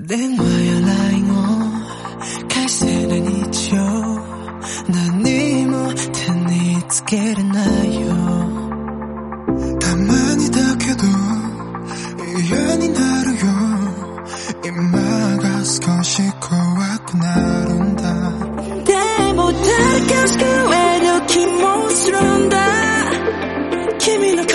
電話や LINE を返せない日常何も手につけれないよ。たまにだけど嫌になるよ。今が少し怖くなるんだ。でも誰か救える気もするんだ。君の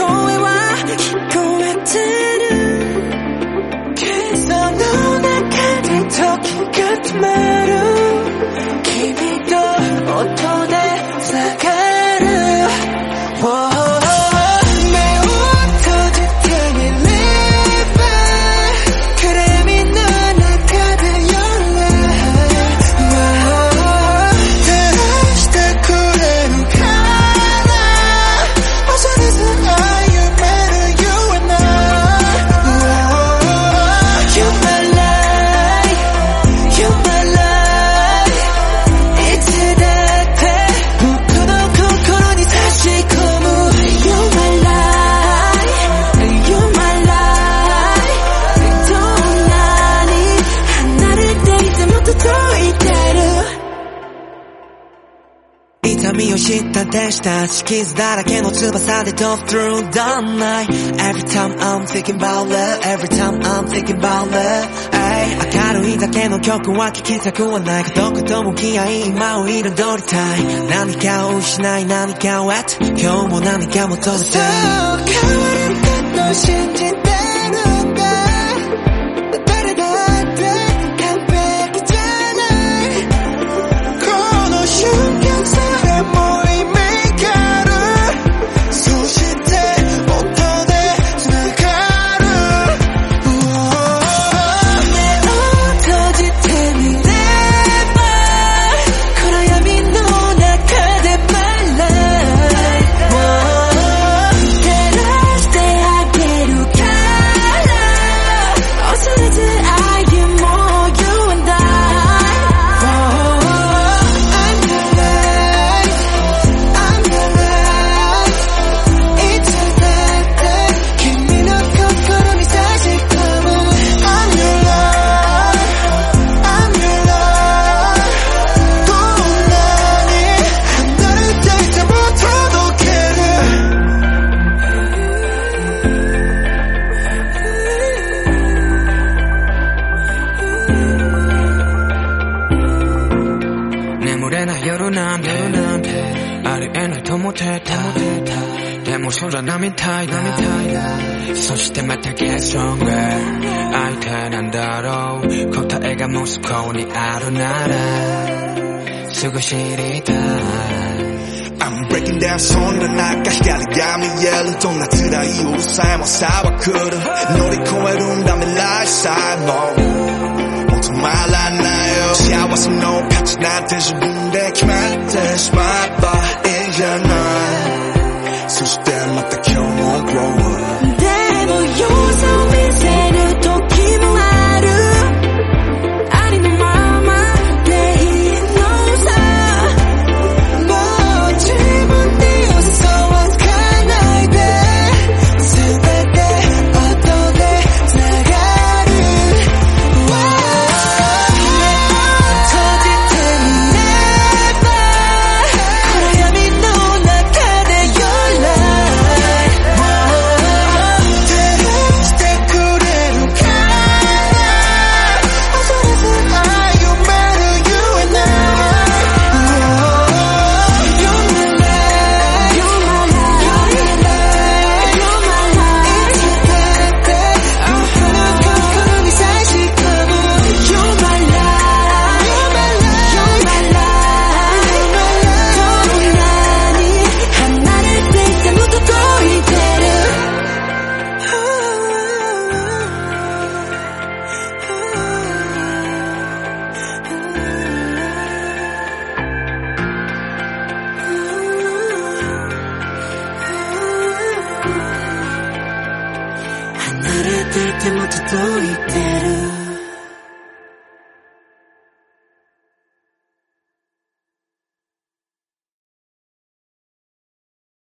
闇を知った天使たち傷だらけの翼で飛ぶ through the night Every time I'm thinking about love Every time I'm thinking about love ay 明るいだけの曲は聴きたくはない孤独と向き合い今を彩りたい何かを失い何かを得て今日も何か求めてそ眠れない夜なんてありえないと思ってたでも空がみたいだそしてまた Get stronger 相手なんだろう答えがもしここにあるならすぐ知りたい I'm breaking down そんな中光が見えるどんな辛い夜さえもさは来る乗り越えるんだ未来さえももう止まらないよ幸せても届いてる。